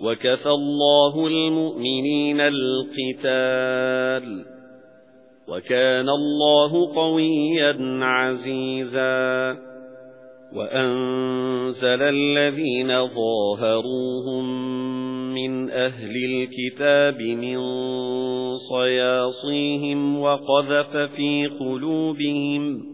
وَكَفَى اللَّهُ الْمُؤْمِنِينَ الْقِتَالَ وَكَانَ اللَّهُ قَوِيًّا عَزِيزًا وَأَنزَلَ الَّذِينَ ظَاهَرُوهُم مِّنْ أَهْلِ الْكِتَابِ مِنْ صَيَاصِيهِمْ وَقَذَفَ فِي قُلُوبِهِمْ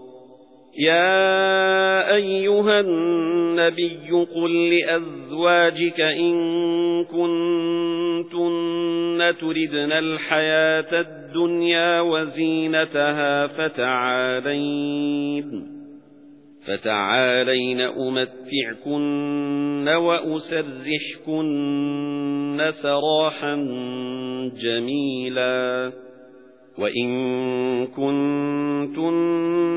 يَا أَيُّهَا النَّبِيُّ قُل لِّأَزْوَاجِكَ إِن كُنتُنَّ تُرِدْنَ الْحَيَاةَ الدُّنْيَا وَزِينَتَهَا فَتَعَالَيْنَ فَتَعَالَيْنَ أُمَتِّعْكُنَّ وَأُسَرِّحْكُنَّ سَرَاحًا جَمِيلًا وَإِن كُنتُنَّ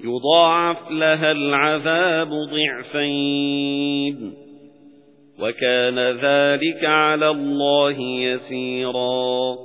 يُضَاعَفْ لَهَا الْعَذَابُ ضِعْفَيْنِ. وَكَانَ ذَلِكَ عَلَى اللَّهِ يَسِيرًا.